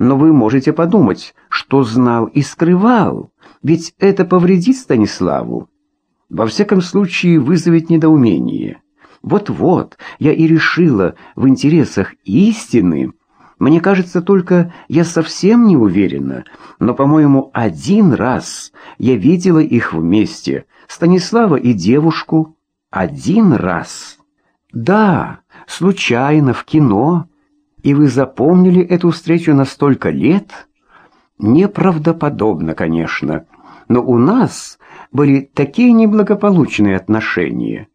Но вы можете подумать, что знал и скрывал, ведь это повредит Станиславу. Во всяком случае, вызовет недоумение. Вот-вот, я и решила в интересах истины. Мне кажется, только я совсем не уверена, но, по-моему, один раз я видела их вместе, Станислава и девушку. Один раз. Да, случайно, в кино. И вы запомнили эту встречу на столько лет? Неправдоподобно, конечно. Но у нас были такие неблагополучные отношения.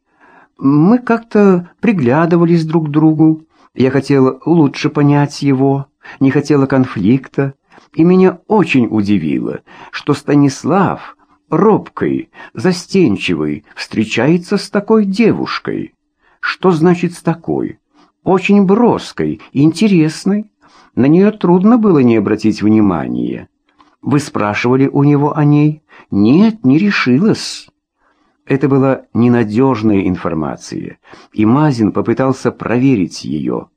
Мы как-то приглядывались друг к другу. Я хотела лучше понять его, не хотела конфликта. И меня очень удивило, что Станислав, робкой, застенчивый, встречается с такой девушкой. Что значит «с такой»? Очень броской, интересной. На нее трудно было не обратить внимания. Вы спрашивали у него о ней? Нет, не решилась. Это была ненадежная информация, и Мазин попытался проверить ее.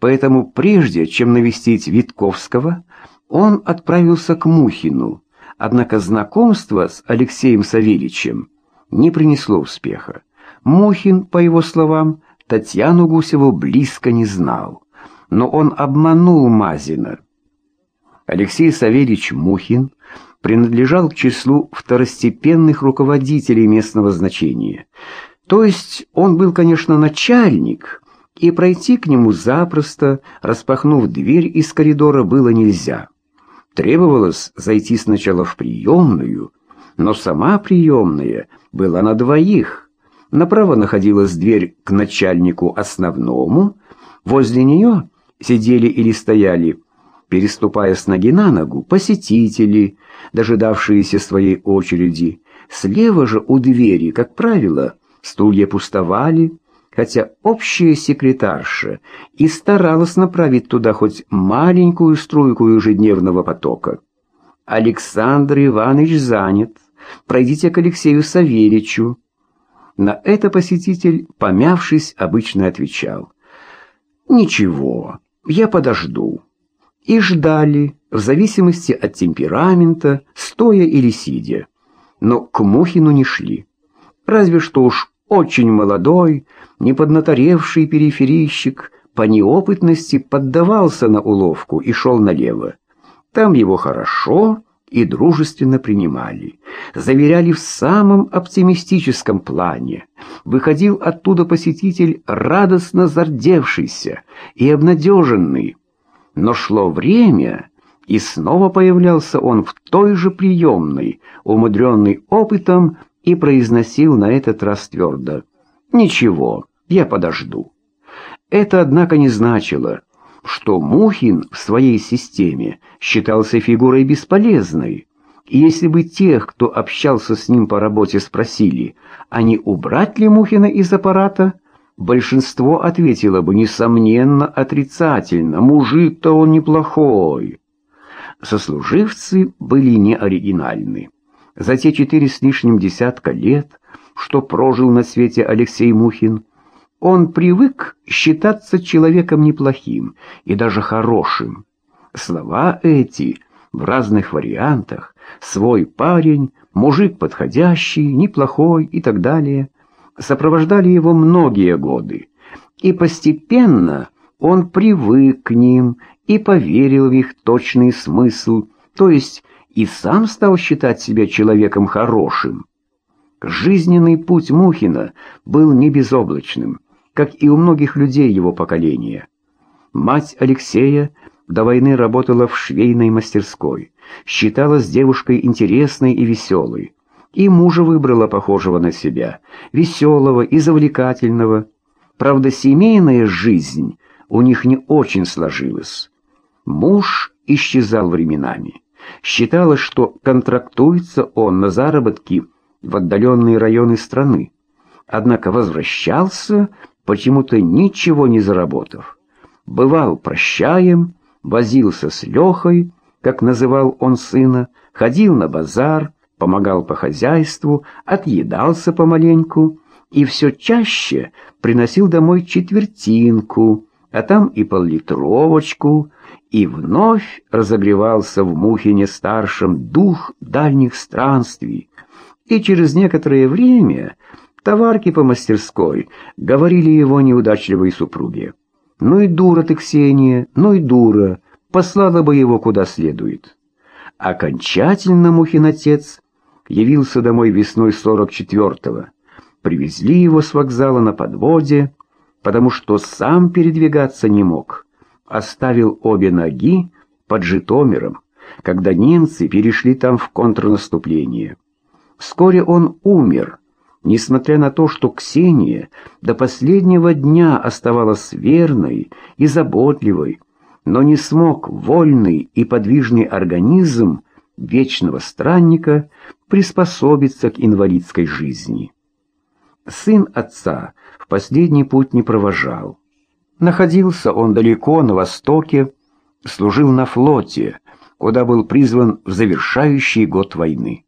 Поэтому прежде, чем навестить Витковского, он отправился к Мухину. Однако знакомство с Алексеем Савельичем не принесло успеха. Мухин, по его словам, Татьяну Гусеву близко не знал, но он обманул Мазина. Алексей Савельич Мухин принадлежал к числу второстепенных руководителей местного значения. То есть он был, конечно, начальник, и пройти к нему запросто, распахнув дверь из коридора, было нельзя. Требовалось зайти сначала в приемную, но сама приемная была на двоих. Направо находилась дверь к начальнику основному, возле нее сидели или стояли переступая с ноги на ногу, посетители, дожидавшиеся своей очереди. Слева же у двери, как правило, стулья пустовали, хотя общая секретарша и старалась направить туда хоть маленькую струйку ежедневного потока. «Александр Иванович занят. Пройдите к Алексею Савельичу». На это посетитель, помявшись, обычно отвечал. «Ничего, я подожду» и ждали, в зависимости от темперамента, стоя или сидя. Но к Мухину не шли. Разве что уж очень молодой, неподнаторевший периферийщик по неопытности поддавался на уловку и шел налево. Там его хорошо и дружественно принимали, заверяли в самом оптимистическом плане. Выходил оттуда посетитель радостно зардевшийся и обнадеженный, но шло время, и снова появлялся он в той же приемной, умудренный опытом, и произносил на этот раз твердо. «Ничего, я подожду». Это, однако, не значило, что Мухин в своей системе считался фигурой бесполезной. И если бы тех, кто общался с ним по работе, спросили, а не убрать ли Мухина из аппарата, большинство ответило бы, несомненно, отрицательно. Мужик-то он неплохой. Сослуживцы были неоригинальны. За те четыре с лишним десятка лет, что прожил на свете Алексей Мухин, он привык считаться человеком неплохим и даже хорошим. Слова эти в разных вариантах «свой парень», «мужик подходящий», «неплохой» и так далее – сопровождали его многие годы, и постепенно он привык к ним и поверил в их точный смысл, то есть и сам стал считать себя человеком хорошим. Жизненный путь Мухина был не безоблачным, как и у многих людей его поколения. Мать Алексея до войны работала в швейной мастерской, считалась девушкой интересной и веселой и мужа выбрала похожего на себя, веселого и завлекательного. Правда, семейная жизнь у них не очень сложилась. Муж исчезал временами. Считалось, что контрактуется он на заработки в отдаленные районы страны. Однако возвращался, почему-то ничего не заработав. Бывал прощаем, возился с Лехой, как называл он сына, ходил на базар, помогал по хозяйству, отъедался помаленьку и все чаще приносил домой четвертинку, а там и поллитровочку, И вновь разогревался в Мухине старшем дух дальних странствий, и через некоторое время товарки по мастерской говорили его неудачливой супруге. «Ну и дура ты, Ксения, ну и дура, послала бы его куда следует». Окончательно Мухин отец явился домой весной 44-го. Привезли его с вокзала на подводе, потому что сам передвигаться не мог. Оставил обе ноги под Житомиром, когда немцы перешли там в контрнаступление. Вскоре он умер, несмотря на то, что Ксения до последнего дня оставалась верной и заботливой, но не смог вольный и подвижный организм вечного странника приспособиться к инвалидской жизни. Сын отца в последний путь не провожал. Находился он далеко на востоке, служил на флоте, куда был призван в завершающий год войны.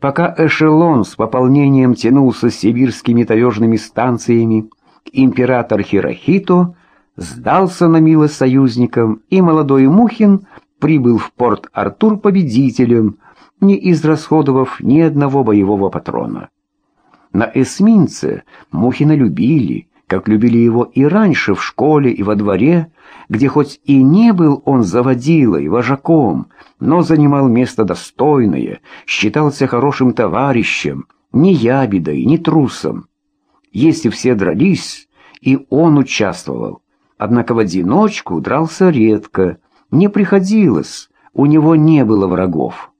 Пока эшелон с пополнением тянулся сибирскими таежными станциями, император Хирохито сдался на милость союзникам, и молодой Мухин прибыл в порт Артур победителем, не израсходовав ни одного боевого патрона. На эсминце Мухина любили, как любили его и раньше в школе и во дворе, где хоть и не был он заводилой, вожаком, но занимал место достойное, считался хорошим товарищем, не ябедой, не трусом. Если все дрались, и он участвовал, однако в одиночку дрался редко, не приходилось, у него не было врагов.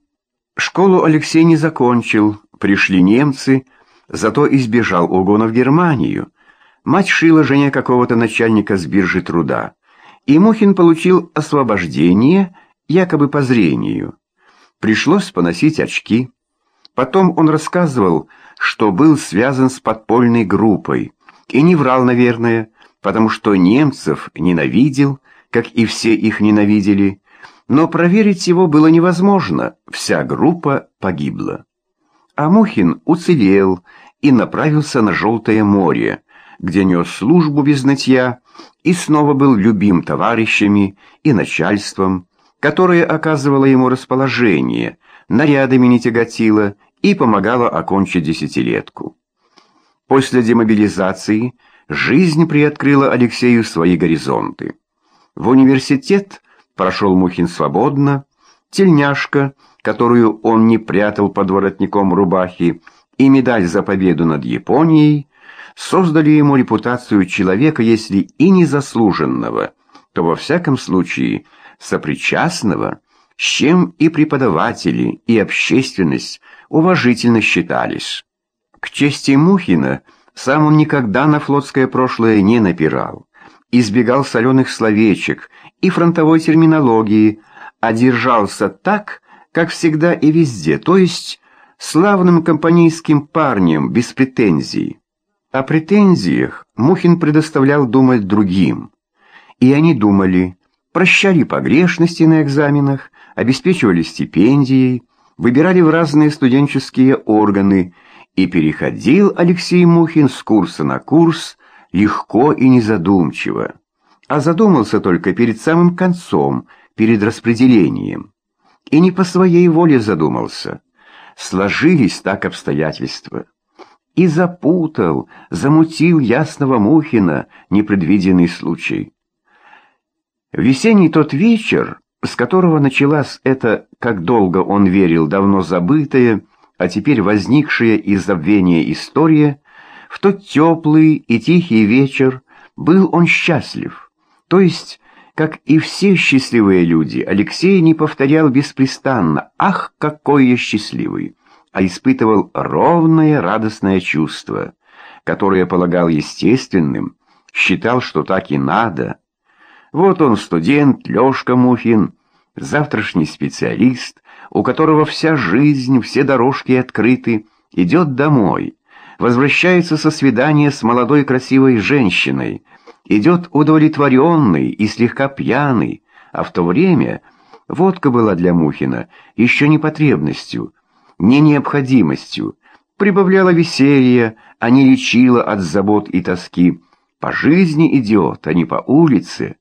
Школу Алексей не закончил, пришли немцы, зато избежал угона в Германию. Мать шила жене какого-то начальника с биржи труда. И Мухин получил освобождение, якобы по зрению. Пришлось поносить очки. Потом он рассказывал, что был связан с подпольной группой. И не врал, наверное, потому что немцев ненавидел, как и все их ненавидели, но проверить его было невозможно, вся группа погибла. А Мухин уцелел и направился на Желтое море, где нес службу без нытья и снова был любим товарищами и начальством, которое оказывало ему расположение, нарядами не тяготило и помогало окончить десятилетку. После демобилизации жизнь приоткрыла Алексею свои горизонты. В университет прошел Мухин свободно, тельняшка, которую он не прятал под воротником рубахи, и медаль за победу над Японией создали ему репутацию человека, если и незаслуженного, то во всяком случае сопричастного, с чем и преподаватели, и общественность уважительно считались. К чести Мухина сам он никогда на флотское прошлое не напирал избегал соленых словечек и фронтовой терминологии, а держался так, как всегда и везде, то есть славным компанейским парнем, без претензий. О претензиях Мухин предоставлял думать другим. И они думали, прощали погрешности на экзаменах, обеспечивали стипендией, выбирали в разные студенческие органы, и переходил Алексей Мухин с курса на курс, легко и незадумчиво, а задумался только перед самым концом, перед распределением. И не по своей воле задумался. Сложились так обстоятельства. И запутал, замутил ясного Мухина непредвиденный случай. Весенний тот вечер, с которого началась эта, как долго он верил, давно забытая, а теперь возникшая из забвения история, в тот теплый и тихий вечер был он счастлив. То есть, как и все счастливые люди, Алексей не повторял беспрестанно «Ах, какой я счастливый!», а испытывал ровное радостное чувство, которое полагал естественным, считал, что так и надо. Вот он, студент Лёшка Мухин, завтрашний специалист, у которого вся жизнь, все дорожки открыты, идет домой, возвращается со свидания с молодой красивой женщиной, идет удовлетворенный и слегка пьяный, а в то время водка была для Мухина еще не потребностью, не необходимостью, прибавляла веселье, а не лечила от забот и тоски. По жизни идет, а не по улице.